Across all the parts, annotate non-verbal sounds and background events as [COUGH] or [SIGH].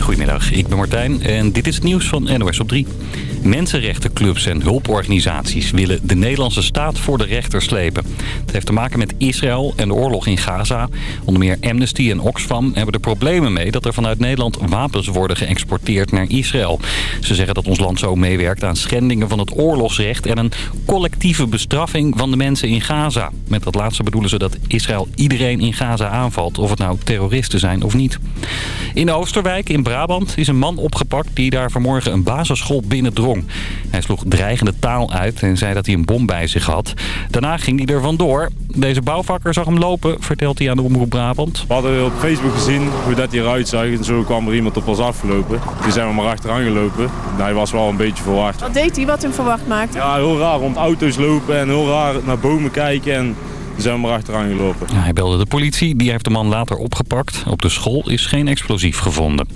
Goedemiddag, ik ben Martijn en dit is het nieuws van NOS op 3. Mensenrechtenclubs en hulporganisaties willen de Nederlandse staat voor de rechter slepen. Het heeft te maken met Israël en de oorlog in Gaza. Onder meer Amnesty en Oxfam hebben er problemen mee dat er vanuit Nederland wapens worden geëxporteerd naar Israël. Ze zeggen dat ons land zo meewerkt aan schendingen van het oorlogsrecht en een collectieve bestraffing van de mensen in Gaza. Met dat laatste bedoelen ze dat Israël iedereen in Gaza aanvalt, of het nou terroristen zijn of niet. In Oosterwijk in Brabant is een man opgepakt die daar vanmorgen een basisschool binnendrong. Hij sloeg dreigende taal uit en zei dat hij een bom bij zich had. Daarna ging hij er vandoor. Deze bouwvakker zag hem lopen, vertelt hij aan de Omroep Brabant. We hadden op Facebook gezien hoe dat hij eruit zag en zo kwam er iemand op ons afgelopen. Toen zijn we maar achteraan gelopen. Hij was wel een beetje verwacht. Wat deed hij wat hem verwacht maakte? Ja, heel raar rond auto's lopen en heel raar naar bomen kijken en zijn we maar achteraan gelopen. Ja, hij belde de politie, die heeft de man later opgepakt. Op de school is geen explosief gevonden.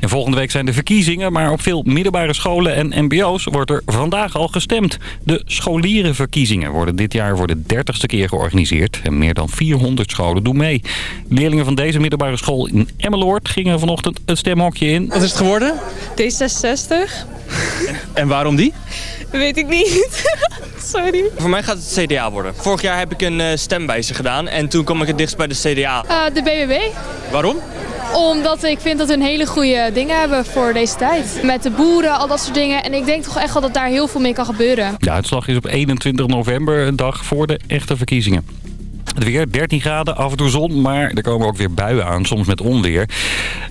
En volgende week zijn de verkiezingen, maar op veel middelbare scholen en mbo's wordt er vandaag al gestemd. De scholierenverkiezingen worden dit jaar voor de dertigste keer georganiseerd. En meer dan 400 scholen doen mee. Leerlingen van deze middelbare school in Emmeloord gingen vanochtend het stemhokje in. Wat is het geworden? D66. En waarom die? Weet ik niet. [LAUGHS] Sorry. Voor mij gaat het CDA worden. Vorig jaar heb ik een uh, stemwijzer gedaan en toen kwam ik het dichtst bij de CDA. Uh, de BBB. Waarom? Omdat ik vind dat we een hele goede dingen hebben voor deze tijd. Met de boeren, al dat soort dingen. En ik denk toch echt wel dat daar heel veel mee kan gebeuren. De uitslag is op 21 november, een dag voor de echte verkiezingen. Het weer, 13 graden, af en toe zon, maar er komen ook weer buien aan, soms met onweer.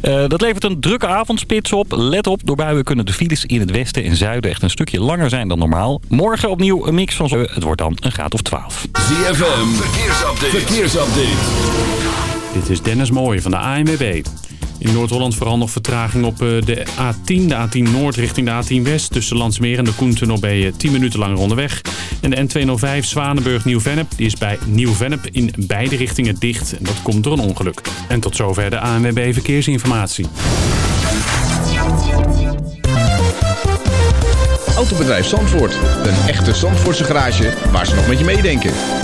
Uh, dat levert een drukke avondspits op. Let op, door buien kunnen de files in het westen en zuiden echt een stukje langer zijn dan normaal. Morgen opnieuw een mix van zon. Het wordt dan een graad of 12. ZFM, verkeersupdate. verkeersupdate. Dit is Dennis Mooij van de ANWB. In Noord-Holland vooral nog vertraging op de A10, de A10 Noord richting de A10 West. Tussen Landsmeer en de Koentunnel ben je 10 minuten langer onderweg. En de N205 Zwanenburg-Nieuw-Vennep, is bij Nieuw-Vennep in beide richtingen dicht. En dat komt door een ongeluk. En tot zover de ANWB Verkeersinformatie. Autobedrijf Zandvoort. Een echte Zandvoortse garage waar ze nog met je meedenken.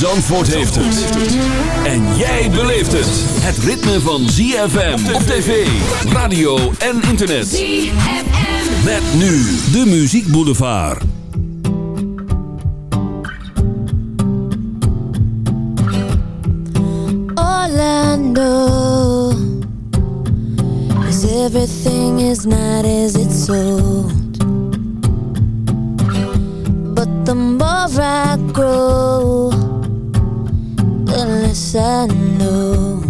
Zandvoort heeft het. En jij beleeft het. Het ritme van ZFM op tv, radio en internet. ZFM. Met nu de Muziek Boulevard. Is everything is not as it's sold. But the more I grow, less I know.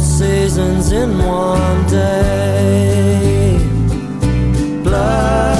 Seasons in one day. Blood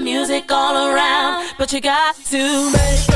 music all around, but you got to make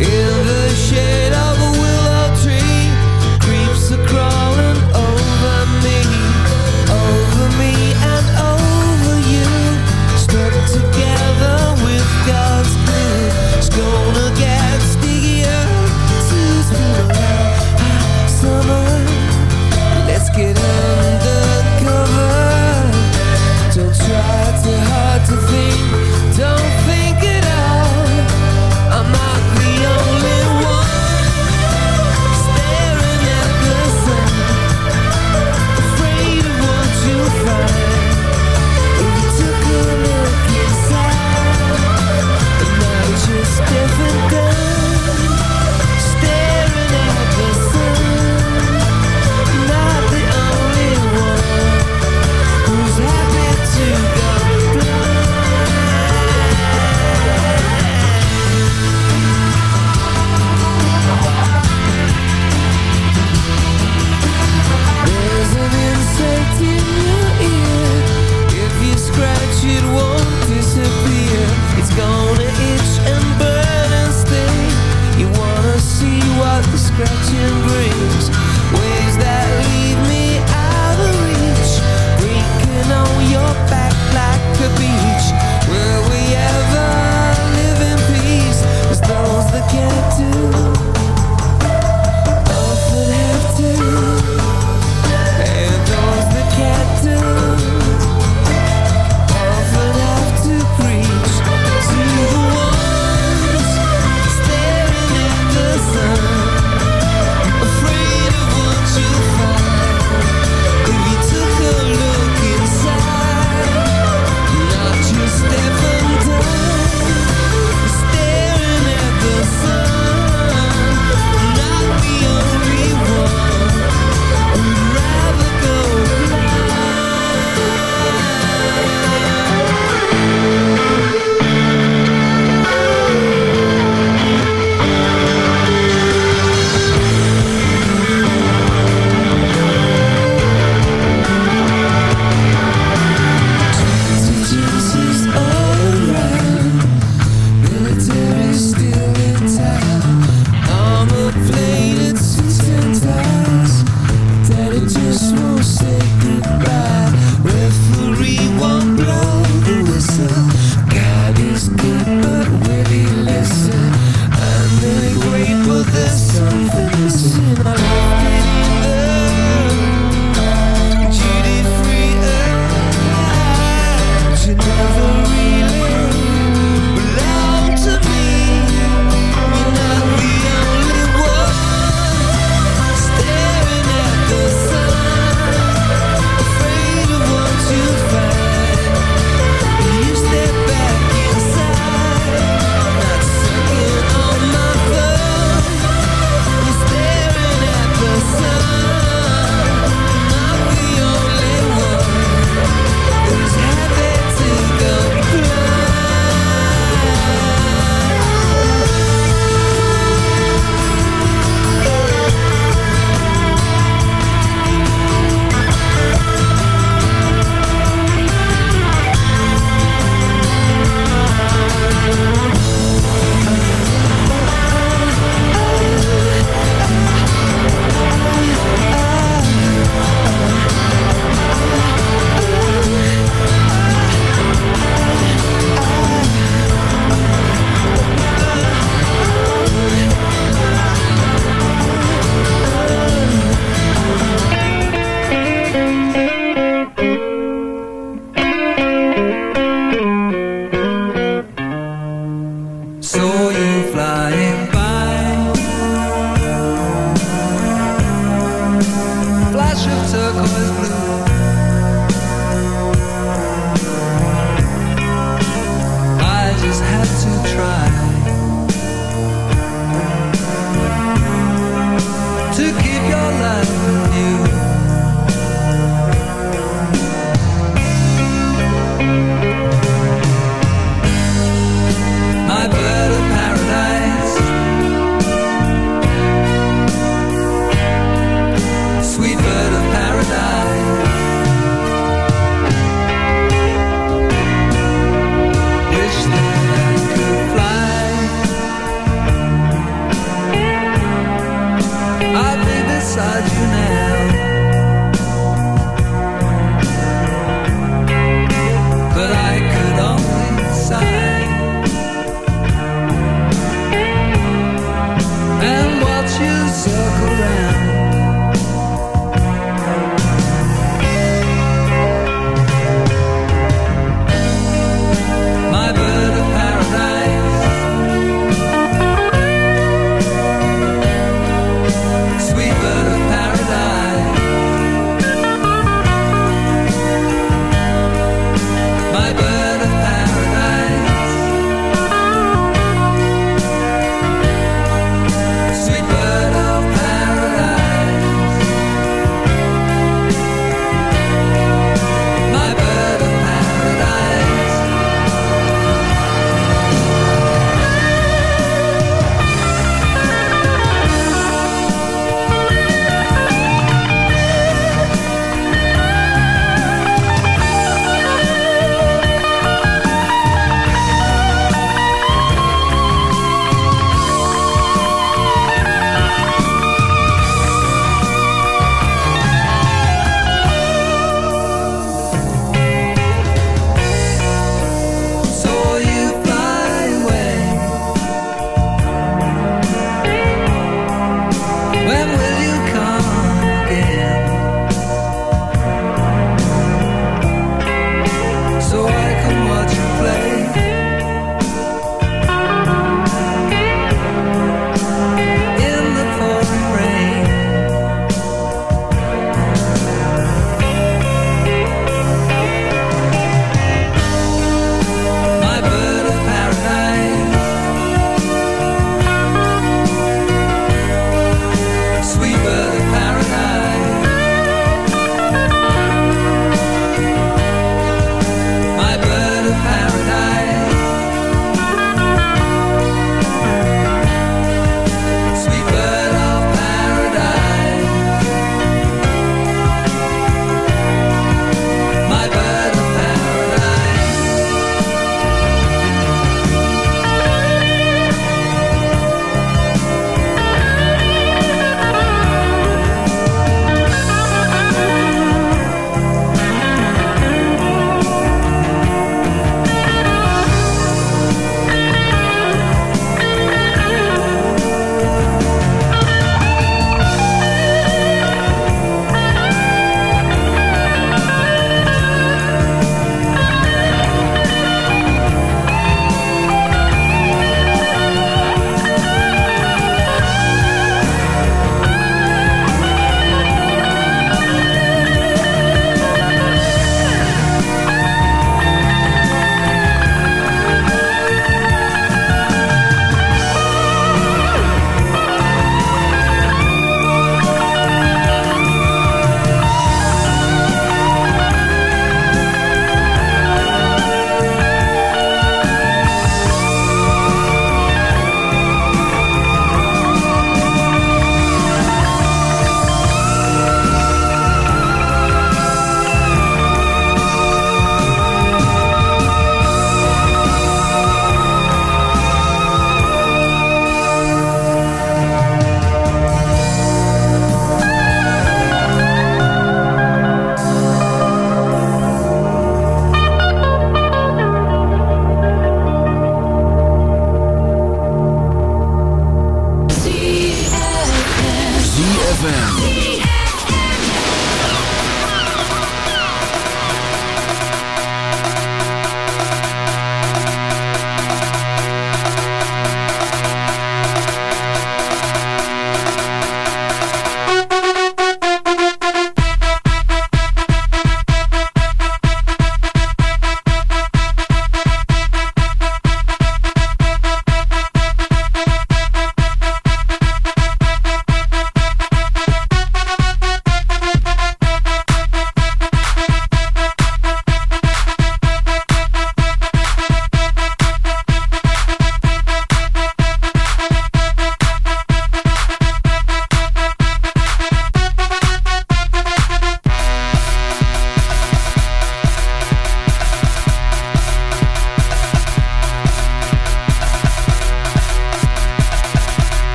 in the shade.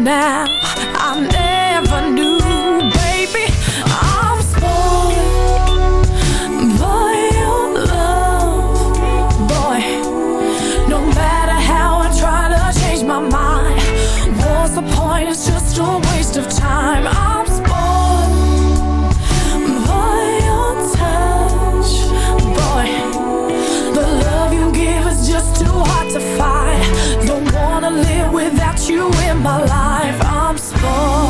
now. Without you in my life, I'm spoiled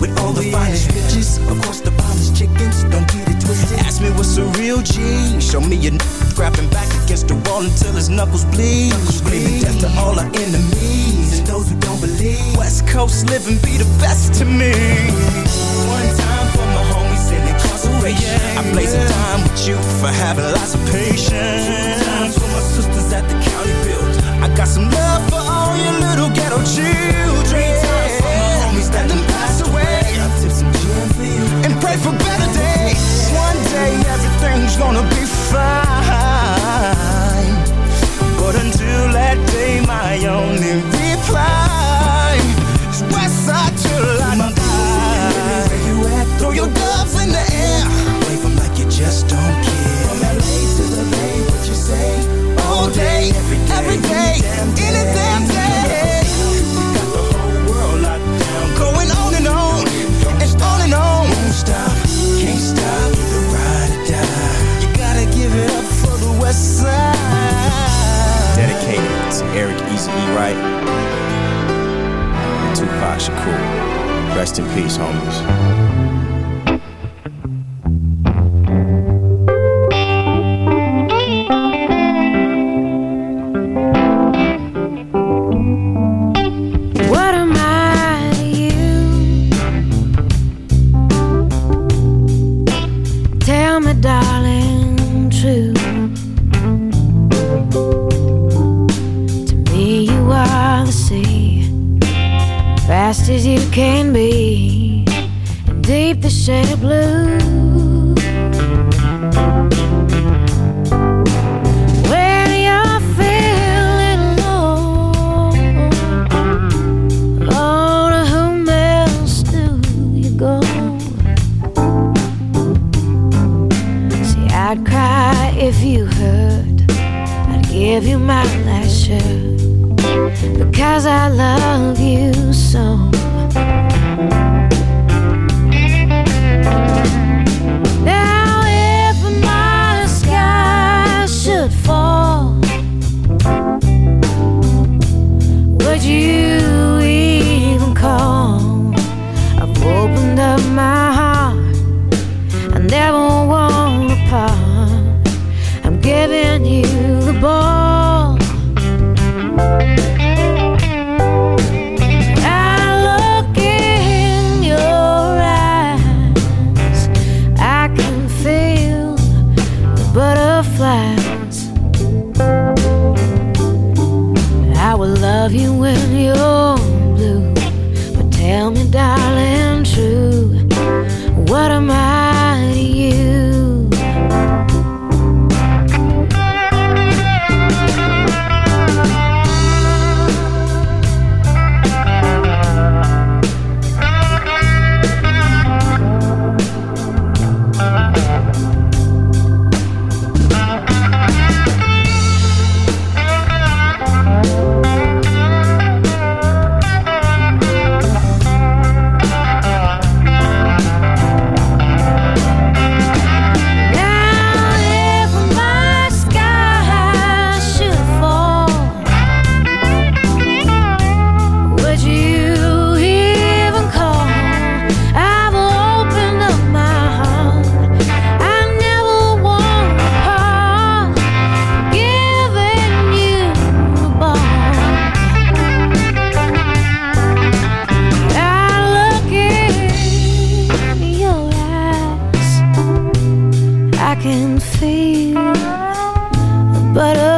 with all the finest bitches. Course, the chickens, don't get it twisted. Ask me what's a real G. Show me a n grabbing back against the wall until his knuckles bleed. Screaming death to all our enemies and those who don't believe. West Coast living be the best to me. One time for my homies in incarceration. situation. I blaze a time with you for having lots of patience. Tupac Shakur. Rest in peace, homies.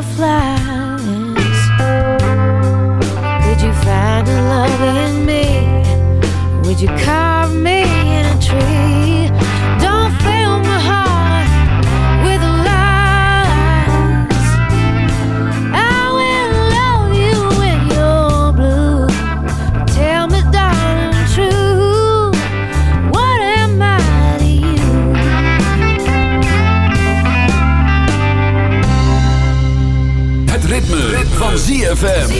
Butterflies. ZFM.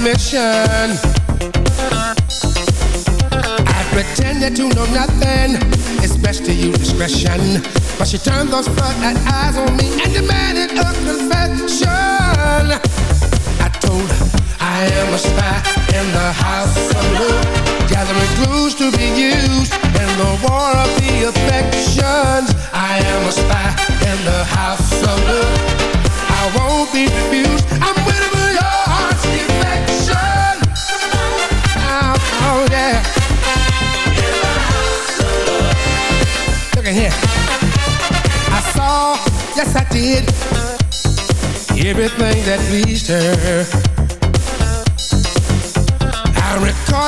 mexer.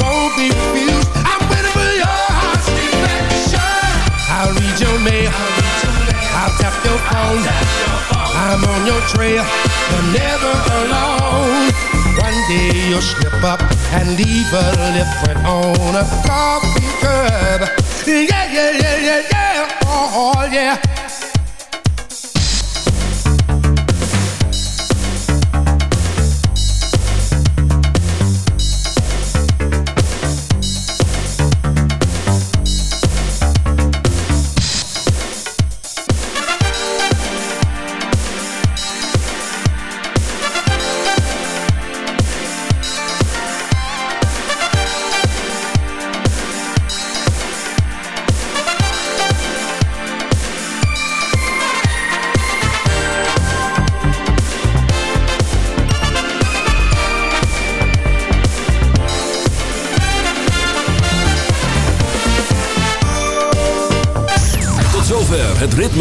won't be. I'm waiting for your heart's reflection. I'll read your mail. I'll tap your phone. I'm on your trail. You're never alone. One day you'll slip up and leave a lip print on a coffee cup. Yeah, yeah, yeah, yeah, yeah. Oh, oh yeah.